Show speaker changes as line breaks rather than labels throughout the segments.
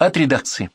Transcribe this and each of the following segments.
От редакции.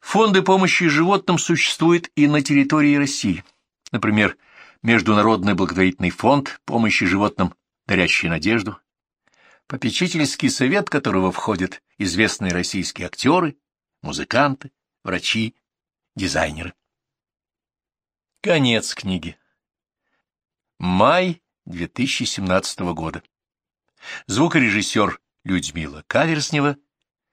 Фонды помощи животным существуют и на территории России. Например, Международный благотворительный фонд помощи животным «Дарящий надежду», попечительский совет которого входят известные российские актеры, музыканты, врачи, дизайнеры. Конец книги. Май 2017 года. Звукорежиссер Людмила Каверснева